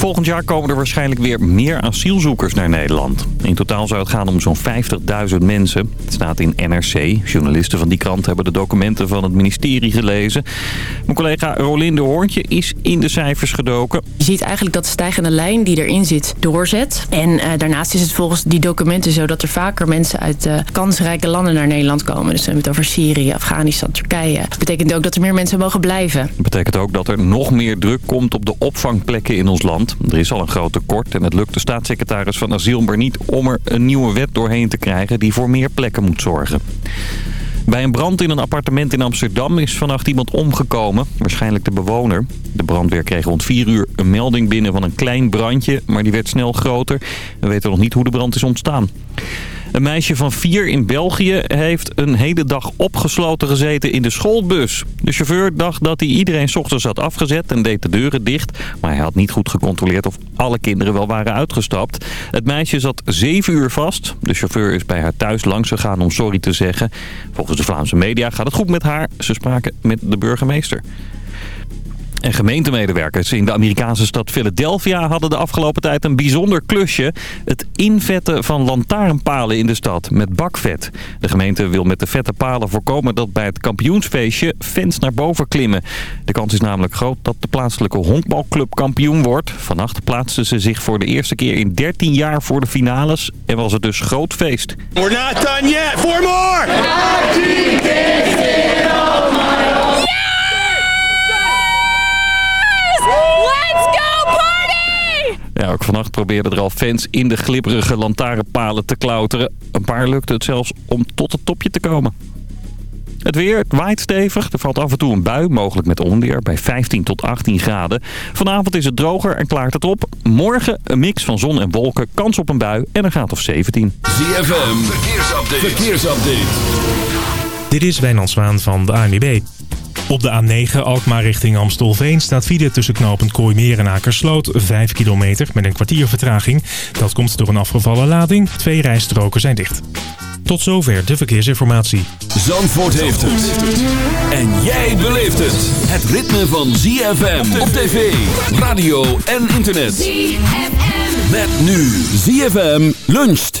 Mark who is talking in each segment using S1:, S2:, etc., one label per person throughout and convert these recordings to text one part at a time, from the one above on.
S1: Volgend jaar komen er waarschijnlijk weer meer asielzoekers naar Nederland. In totaal zou het gaan om zo'n 50.000 mensen. Het staat in NRC. Journalisten van die krant hebben de documenten van het ministerie gelezen. Mijn collega Rolinde Hoorntje is in de cijfers gedoken.
S2: Je ziet eigenlijk dat de stijgende lijn die erin zit doorzet. En uh, daarnaast is het volgens die documenten zo dat er vaker mensen uit uh, kansrijke landen naar Nederland komen. Dus we hebben het over Syrië, Afghanistan, Turkije. Dat betekent ook dat er meer mensen mogen blijven.
S1: Dat betekent ook dat er nog meer druk komt op de opvangplekken in ons land. Er is al een groot tekort en het lukt de staatssecretaris van Asiel maar niet om er een nieuwe wet doorheen te krijgen die voor meer plekken moet zorgen. Bij een brand in een appartement in Amsterdam is vannacht iemand omgekomen. Waarschijnlijk de bewoner. De brandweer kreeg rond 4 uur een melding binnen van een klein brandje. Maar die werd snel groter. We weten nog niet hoe de brand is ontstaan. Een meisje van vier in België heeft een hele dag opgesloten gezeten in de schoolbus. De chauffeur dacht dat hij iedereen s ochtends had afgezet en deed de deuren dicht. Maar hij had niet goed gecontroleerd of alle kinderen wel waren uitgestapt. Het meisje zat zeven uur vast. De chauffeur is bij haar thuis langs gegaan om sorry te zeggen. Volgens de Vlaamse media gaat het goed met haar. Ze spraken met de burgemeester. En gemeentemedewerkers in de Amerikaanse stad Philadelphia hadden de afgelopen tijd een bijzonder klusje. Het invetten van lantaarnpalen in de stad met bakvet. De gemeente wil met de vette palen voorkomen dat bij het kampioensfeestje fans naar boven klimmen. De kans is namelijk groot dat de plaatselijke honkbalclub kampioen wordt. Vannacht plaatsten ze zich voor de eerste keer in 13 jaar voor de finales en was het dus groot feest.
S3: We're not done yet. Four more!
S1: Ja, ook vannacht probeerden er al fans in de glibberige lantaarnpalen te klauteren. Een paar lukte het zelfs om tot het topje te komen. Het weer, het waait stevig. Er valt af en toe een bui, mogelijk met onweer, bij 15 tot 18 graden. Vanavond is het droger en klaart het op. Morgen een mix van zon en wolken, kans op een bui en een graad of 17.
S4: ZFM, verkeersupdate. verkeersupdate.
S5: Dit is Wijnand Zwaan van de ANWB. Op de A9 Alkmaar richting Amstelveen staat file tussen knooppunt Kooimeer en Akersloot 5 kilometer met een kwartier vertraging. Dat komt door een afgevallen lading. Twee rijstroken zijn dicht. Tot zover de verkeersinformatie.
S4: Zandvoort heeft het. En jij beleeft het. Het ritme van ZFM op tv, radio en internet. ZFM. Met nu ZFM luncht.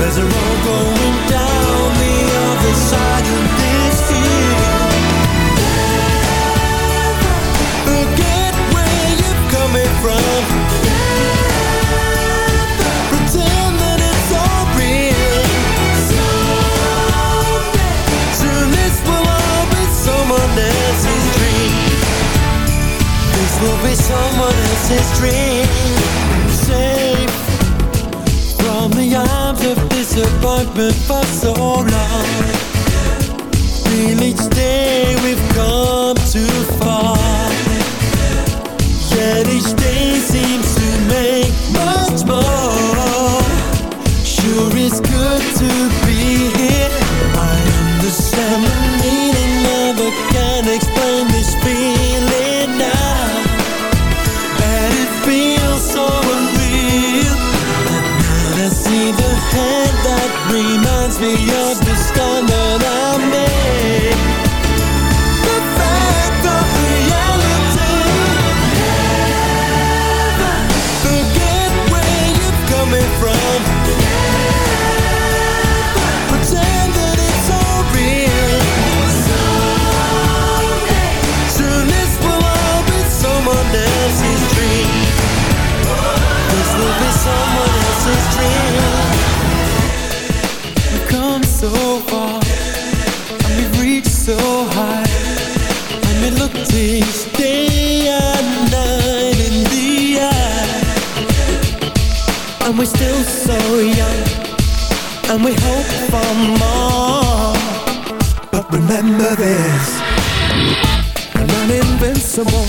S6: there's a road going down the other side of this. Forget where you're coming from. Pretend that it's all real. Soon this will all be someone else's dream. This will be someone else's dream. Safe from the arms of disappointment for so long. Feel each day we've come so far, and we've reached so high, and we look each day and night in the eye, and we're still so young, and we hope for more. But remember this, we're not invincible.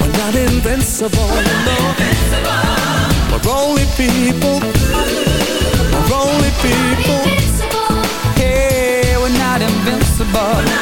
S6: We're not invincible. no. We're only people. We're only people.
S7: Invincible.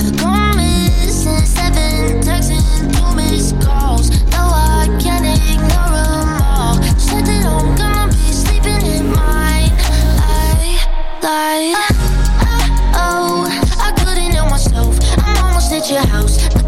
S8: house.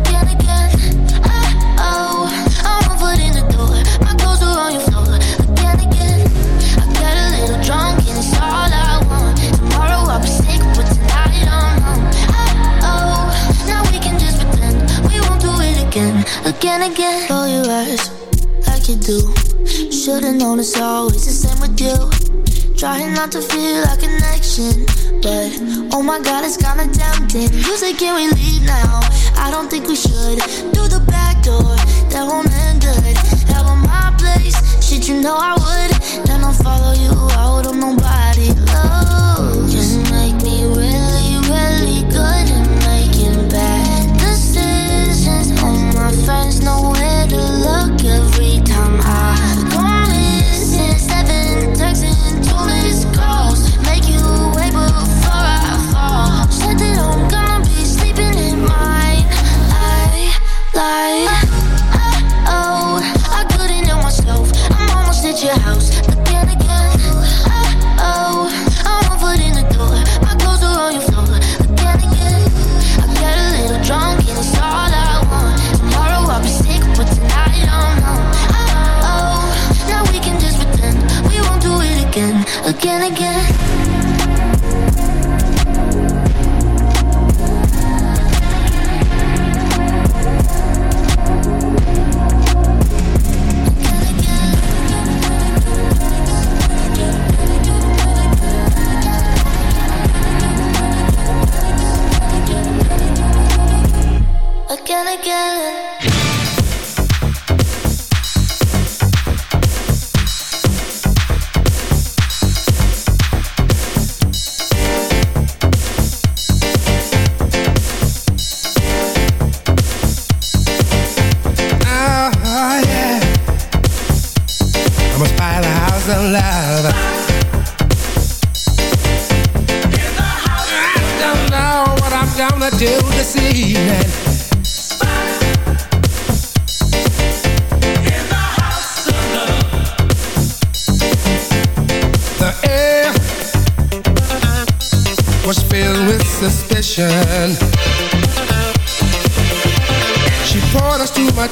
S8: Trying not to feel a connection, but oh my god, it's kinda tempting. You say, can we leave now? I don't think we should. Through the back door, that won't end good. Hell on my place, shit, you know I would. Then I'll follow you out on nobody. Oh, just make me really, really good at making bad decisions. All my friends know where to look every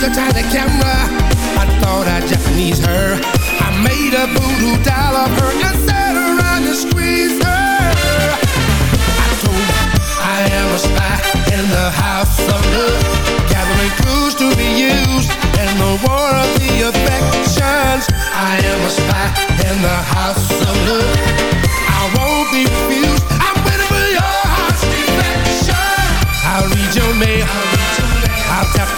S9: I used a tiny camera. I thought I'd Japanese her. I made a voodoo doll of her and sat around and squeezed her. I told her I am a spy in the house of love, gathering clues to be used in the war of the affections. I am a spy in the house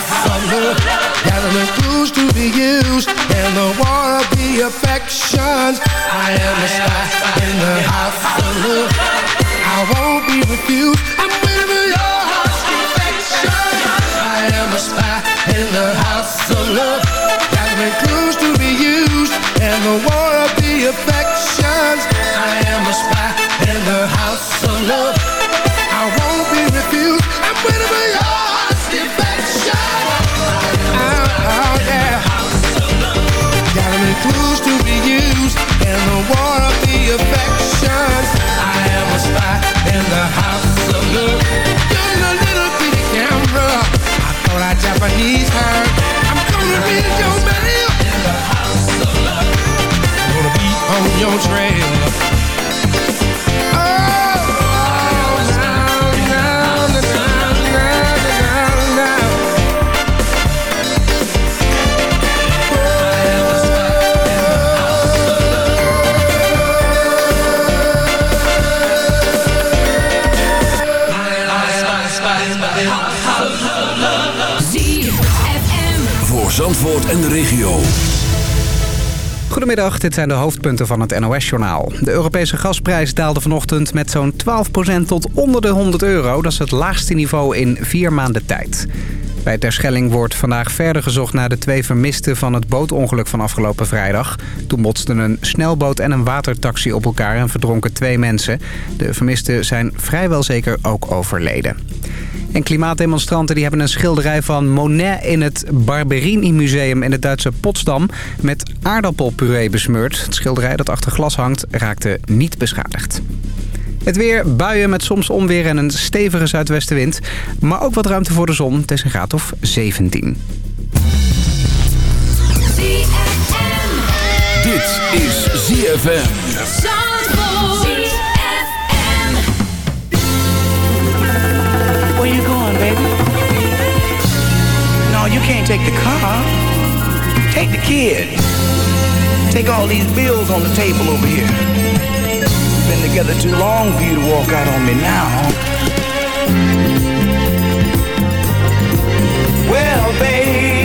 S9: Of love, gathering clues to be used in the war of the affections. I am a
S4: En de regio.
S10: Goedemiddag, dit zijn de hoofdpunten van het NOS-journaal. De Europese gasprijs daalde vanochtend met zo'n 12% tot onder de 100 euro. Dat is het laagste niveau in vier maanden tijd. Bij Terschelling wordt vandaag verder gezocht naar de twee vermisten van het bootongeluk van afgelopen vrijdag. Toen botsten een snelboot en een watertaxi op elkaar en verdronken twee mensen. De vermisten zijn vrijwel zeker ook overleden. En klimaatdemonstranten die hebben een schilderij van Monet in het Barberini Museum in het Duitse Potsdam met aardappelpuree besmeurd. Het schilderij dat achter glas hangt raakte niet beschadigd. Het weer, buien met soms onweer en een stevige zuidwestenwind. Maar ook wat ruimte voor de zon. Het is een graad of 17.
S4: Dit is ZFM.
S11: You can't take the car. Take the kid. Take all these bills on the table over here. We've been together too long for you to walk out on me now. Well, baby,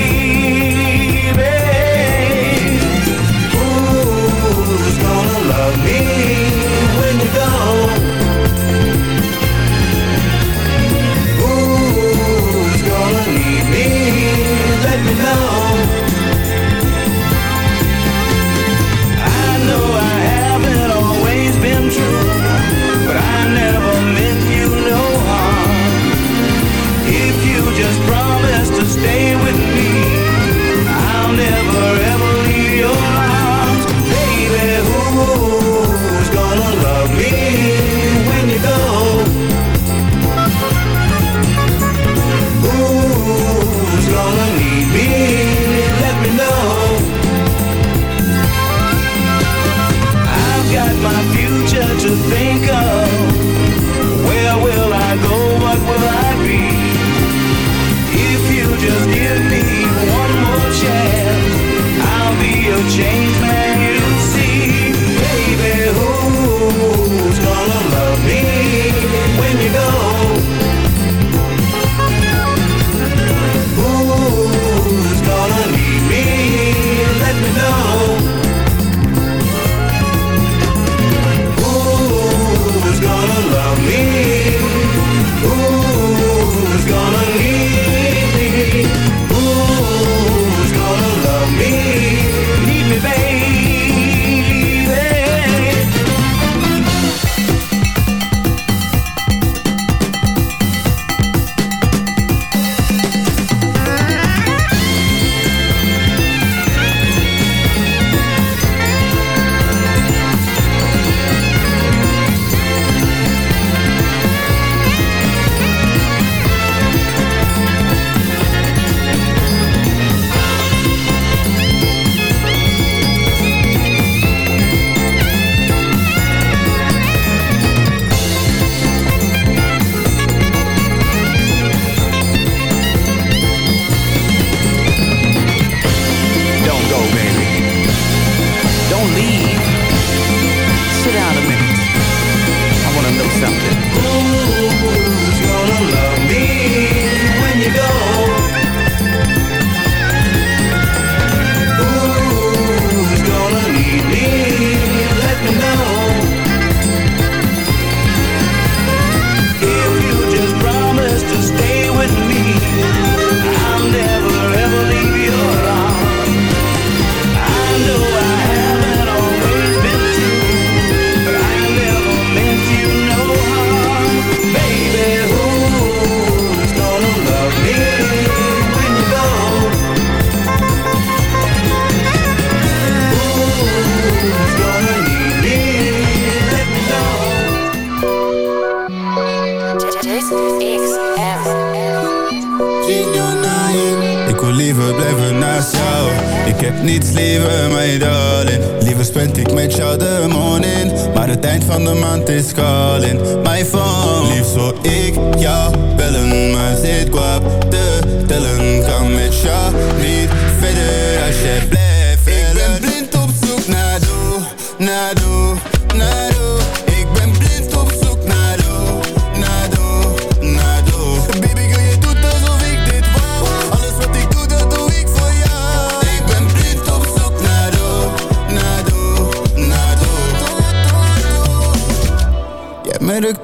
S11: to think of.
S12: niets liever, my darling. Liever spend ik met jou de morning. Maar het eind van de maand is calling. My phone Liefst zou ik jou bellen, maar zit kwap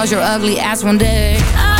S7: I'd your ugly ass one day.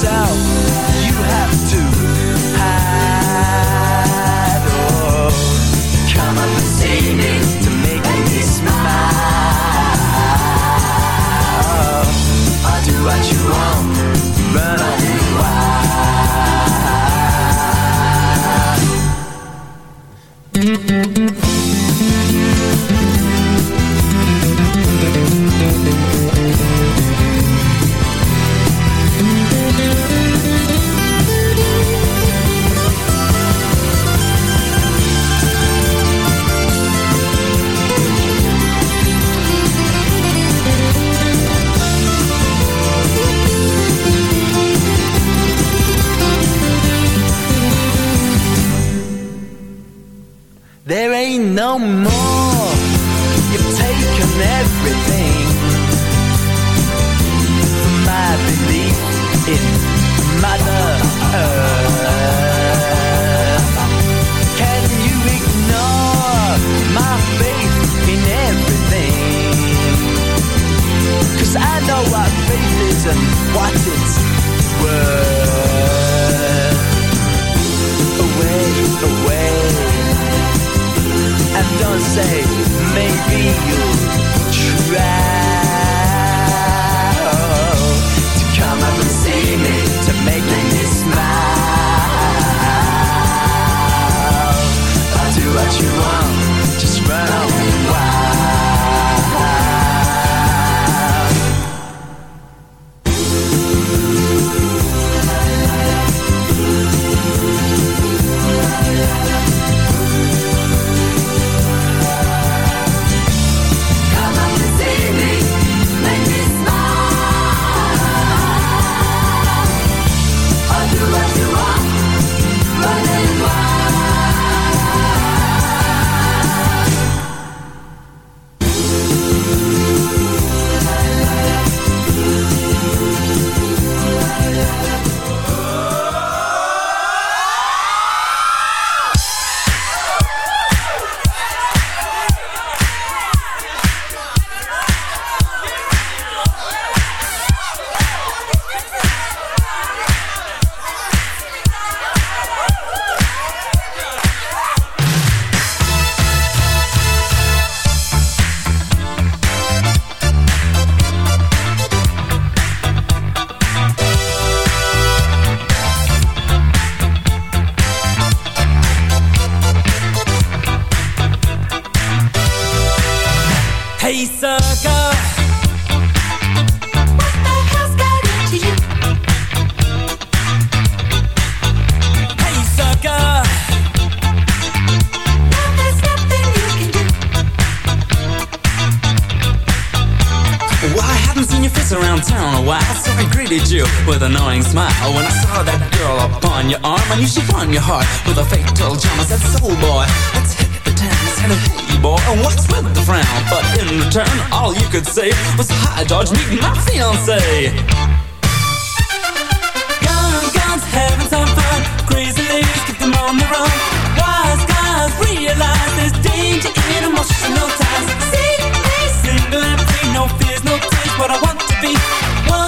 S6: yourself. You have to hide. Oh, come up and see me to make me smile. Oh, I'll do what you want, but I. listen, watch it
S13: with an annoying smile. When I saw that girl upon your arm, I knew she won your heart with a fatal charm. I said, Soul boy, let's hit the town. I said, Hey boy, and what's with the frown? But in return, all you could say was, Hi George, meet my fiance. Young guns having some fun, crazy ladies keep them on the run. Wise guys realize there's danger in emotional ties. See me single and free, no fears, no tears, but I want to be one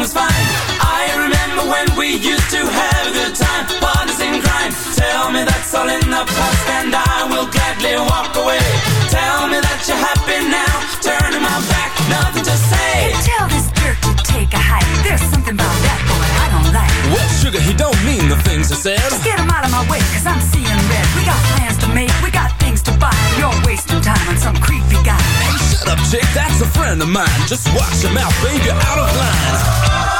S13: was fine. I remember when we used to have a good time, parties and crime. Tell me that's all in the past and I will gladly walk away. Tell me that you're happy now, turning my back, nothing to say.
S14: Tell this jerk to take a hike. There's something about that boy I don't like.
S13: Well, sugar, he don't mean the things he said.
S14: Just get him out of my way, cause I'm seeing red. We got plans to make, buy. You're wasting time on some creepy guy.
S13: Hey, shut up, chick, that's a friend of mine. Just watch your mouth, baby, out of line.